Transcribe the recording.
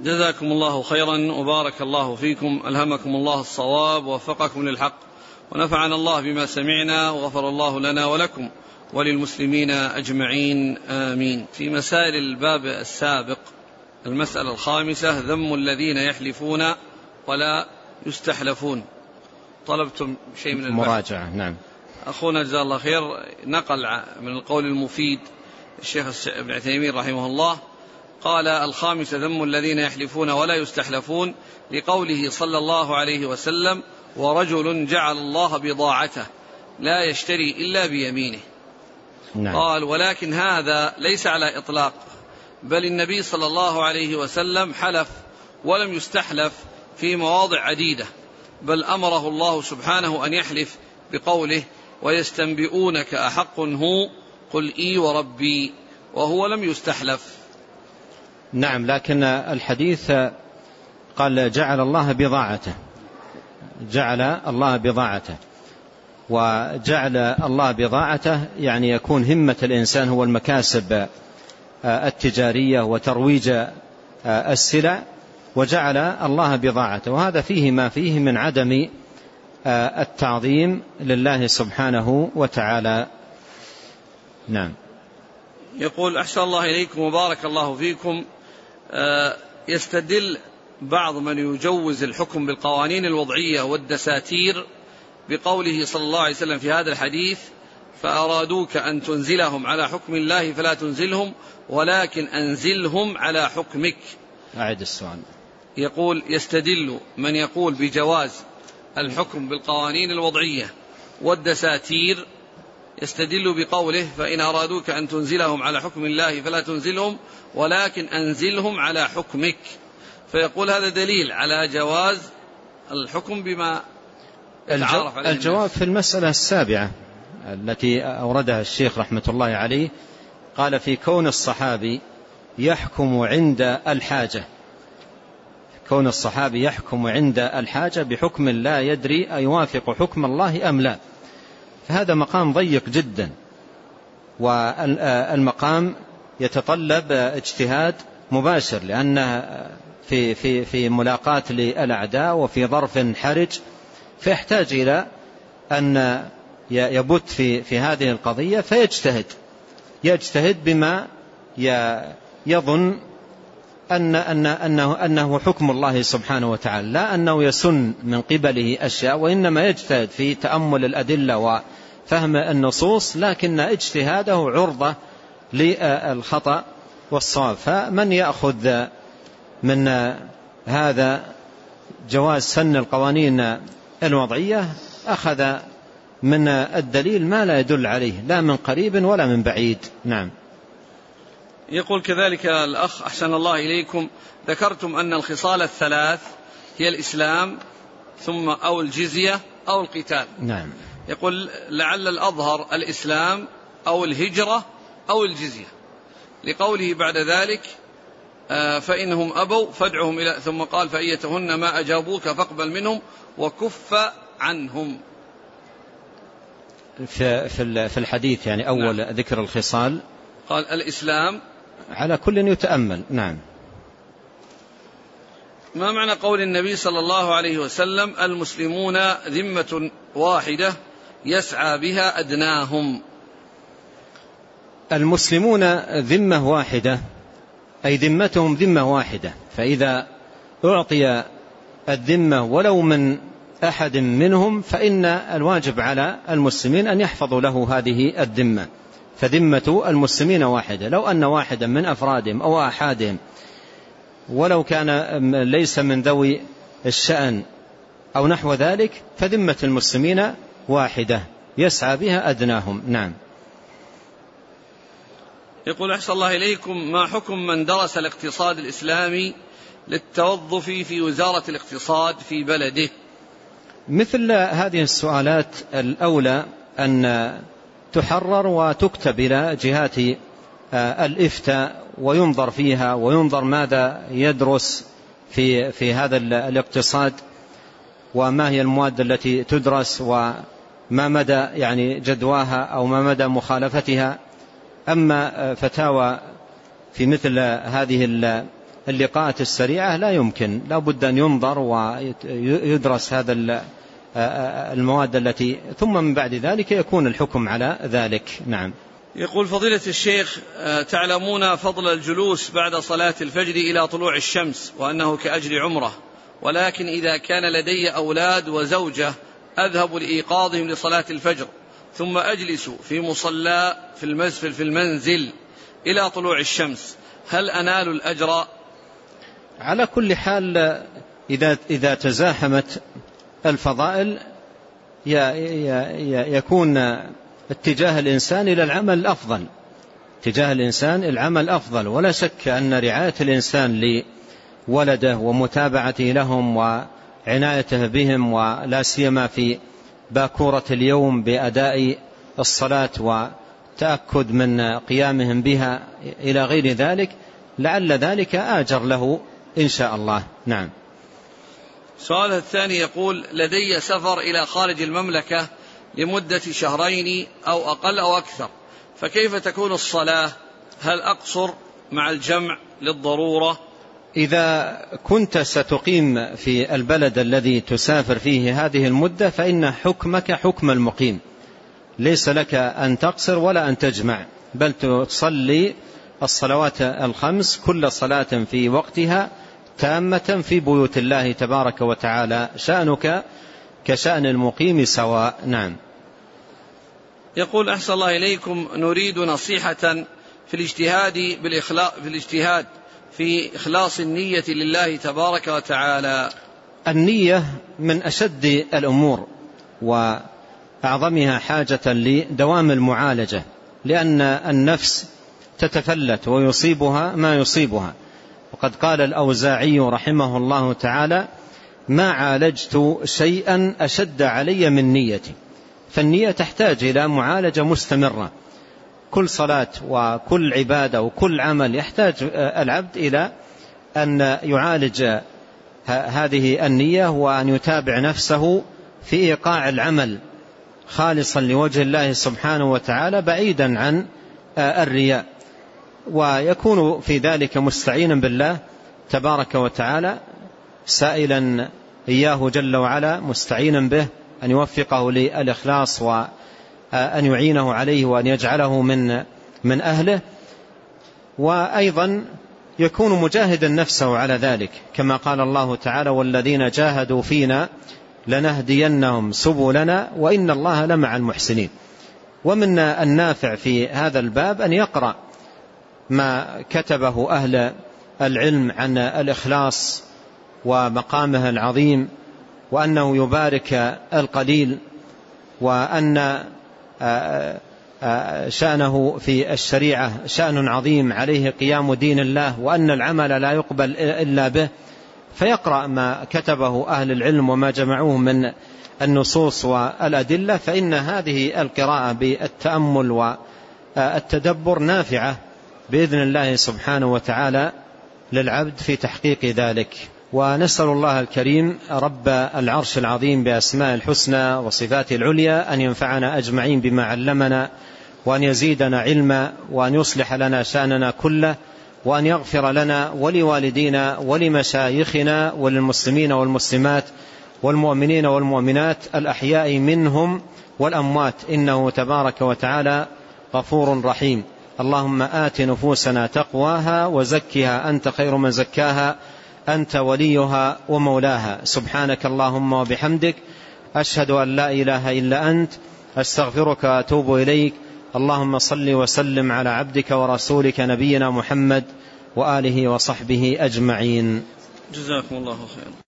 جزاكم الله خيرا وبارك الله فيكم ألهمكم الله الصواب ووفقكم للحق ونفعنا الله بما سمعنا وغفر الله لنا ولكم وللمسلمين أجمعين آمين. في مسائل الباب السابق المسألة الخامسة ذم الذين يحلفون ولا يستحلفون. طلبتم شيء من المراجعة نعم. أخونا جزاه الله خير نقل من القول المفيد الشيخ ابن عثيمين رحمه الله قال الخامس ذم الذين يحلفون ولا يستحلفون لقوله صلى الله عليه وسلم ورجل جعل الله بضاعته لا يشتري إلا بيمينه نعم. قال ولكن هذا ليس على إطلاق بل النبي صلى الله عليه وسلم حلف ولم يستحلف في مواضع عديدة بل أمره الله سبحانه أن يحلف بقوله ويستنبئونك أحق هو قل إي وربي وهو لم يستحلف نعم لكن الحديث قال جعل الله بضاعته جعل الله بضاعته وجعل الله بضاعته يعني يكون همة الإنسان هو المكاسب التجارية وترويج السلع وجعل الله بضاعته وهذا فيه ما فيه من عدم التعظيم لله سبحانه وتعالى. نعم. يقول أحسن الله إليكم وبارك الله فيكم. آه، يستدل بعض من يجوز الحكم بالقوانين الوضعية والدساتير بقوله صلى الله عليه وسلم في هذا الحديث فأرادوك أن تنزلهم على حكم الله فلا تنزلهم ولكن أنزلهم على حكمك. أعد السؤال. يقول يستدل من يقول بجواز الحكم بالقوانين الوضعية والدساتير يستدل بقوله فإن أرادوك أن تنزلهم على حكم الله فلا تنزلهم ولكن أنزلهم على حكمك. فيقول هذا دليل على جواز الحكم بما عليه الجواب في المسألة السابعة التي أوردها الشيخ رحمة الله عليه. قال في كون الصحابي يحكم عند الحاجة. كون الصحابي يحكم عند الحاجة بحكم لا يدري أيوافق حكم الله أم لا. فهذا مقام ضيق جدا. والمقام يتطلب اجتهاد مباشر لأنه في, في, في ملاقاة للأعداء وفي ظرف حرج فيحتاج إلى أن يبت في, في هذه القضية فيجتهد. يجتهد بما يظن أن أن أنه, أنه حكم الله سبحانه وتعالى. لا أنه يسن من قبله أشياء وإنما يجتهد في تأمل الأدلة وفهم النصوص لكن اجتهاده عرضة للخطأ والصواب. فمن يأخذ من هذا جواز سن القوانين الوضعية؟ أخذ من الدليل ما لا يدل عليه لا من قريب ولا من بعيد. نعم. يقول كذلك الأخ أحسن الله إليكم ذكرتم أن الخصال الثلاث هي الإسلام ثم أو الجزية أو القتال. نعم. يقول لعل الأظهر الإسلام أو الهجرة أو الجزية. لقوله بعد ذلك آه، فإنهم أبوا فادعهم إلى ثم قال فأيتهن ما أجابوك فاقبل منهم وكف عنهم. في في الحديث يعني أول نعم. ذكر الخصال. قال الإسلام على كل يتأمل. نعم. ما معنى قول النبي صلى الله عليه وسلم المسلمون ذمة واحدة يسعى بها أدناهم؟ المسلمون ذمة واحدة أي ذمتهم ذمة واحدة. فإذا أعطي الذمة ولو من أحد منهم فإن الواجب على المسلمين أن يحفظوا له هذه الذمة. فذمة المسلمين واحدة. لو أن واحدا من أفرادهم أو أحادهم ولو كان ليس من ذوي الشأن أو نحو ذلك فذمة المسلمين واحدة. يسعى بها أدناهم. نعم. يقول أحسن الله إليكم. ما حكم من درس الاقتصاد الإسلامي للتوظف في وزارة الاقتصاد في بلده؟ مثل هذه السؤالات الأولى أن تحرر وتكتب إلى جهات آه، الإفتاء وينظر فيها وينظر ماذا يدرس في في هذا الاقتصاد وما هي المواد التي تدرس وما مدى يعني جدواها أو ما مدى مخالفتها. أما فتاوى في مثل هذه اللقاءات السريعة لا يمكن لا بد أن ينظر ويدرس هذا المواد التي ثم من بعد ذلك يكون الحكم على ذلك. نعم. يقول فضيلة الشيخ تعلمون فضل الجلوس بعد صلاة الفجر إلى طلوع الشمس وأنه كأجر عمرة ولكن إذا كان لدي أولاد وزوجة أذهب لإيقاظهم لصلاة الفجر ثم أجلس في مصلى في المزفل في المنزل إلى طلوع الشمس هل أنال الأجر؟ على كل حال إذا, إذا تزاحمت الفضائل يكون اتجاه الإنسان إلى العمل الأفضل. اتجاه الإنسان العمل أفضل ولا شك أن رعاية الإنسان لولده ومتابعته لهم وعنايته بهم ولا سيما في باكورة اليوم بأداء الصلاة وتأكد من قيامهم بها إلى غير ذلك لعل ذلك آجر له إن شاء الله. نعم. السؤال الثاني يقول لدي سفر إلى خارج المملكة لمدة شهرين أو أقل أو أكثر فكيف تكون الصلاة؟ هل أقصر مع الجمع للضرورة؟ إذا كنت ستقيم في البلد الذي تسافر فيه هذه المدة فإن حكمك حكم المقيم. ليس لك أن تقصر ولا أن تجمع بل تصلي الصلوات الخمس كل صلاة في وقتها تامة في بيوت الله تبارك وتعالى. شأنك كشأن المقيم سواء. نعم. يقول أحسن الله إليكم نريد نصيحة في الاجتهاد بالإخلاص في الاجتهاد في إخلاص النية لله تبارك وتعالى. النية من أشد الأمور وأعظمها حاجة لدوام المعالجة لأن النفس تتفلت ويصيبها ما يصيبها. وقد قال الأوزاعي رحمه الله تعالى ما عالجت شيئا أشد علي من نيتي. فالنية تحتاج إلى معالجة مستمرة. كل صلاة وكل عبادة وكل عمل يحتاج العبد إلى أن يعالج هذه النية وأن يتابع نفسه في إيقاع العمل خالصا لوجه الله سبحانه وتعالى بعيدا عن الرياء. ويكون في ذلك مستعينا بالله تبارك وتعالى سائلا إياه جل وعلا مستعينا به أن يوفقه للإخلاص وأن يعينه عليه وأن يجعله من من أهله. وأيضا يكون مجاهدا نفسه على ذلك كما قال الله تعالى والذين جاهدوا فينا لنهدينهم سبلنا وإن الله لمع المحسنين ومن النافع في هذا الباب أن يقرأ ما كتبه أهل العلم عن الإخلاص ومقامه العظيم وأنه يبارك القليل وأن آه، آه، شأنه في الشريعة شأن عظيم عليه قيام دين الله وأن العمل لا يقبل إلا به. فيقرأ ما كتبه أهل العلم وما جمعوه من النصوص والأدلة فإن هذه القراءة بالتأمل والتدبر نافعة. بإذن الله سبحانه وتعالى للعبد في تحقيق ذلك. ونسأل الله الكريم رب العرش العظيم بأسماء الحسنى وصفاته العليا أن ينفعنا أجمعين بما علمنا وأن يزيدنا علما وأن يصلح لنا شأننا كله وأن يغفر لنا ولوالدينا ولمشايخنا وللمسلمين والمسلمات والمؤمنين والمؤمنات الأحياء منهم والأموات. إنه تبارك وتعالى غفور رحيم. اللهم آت نفوسنا تقواها وزكها أنت خير من زكاها أنت وليها ومولاها. سبحانك اللهم وبحمدك أشهد أن لا إله إلا أنت أستغفرك وأتوب إليك. اللهم صل وسلم على عبدك ورسولك نبينا محمد وآله وصحبه أجمعين. جزاكم الله خيرا.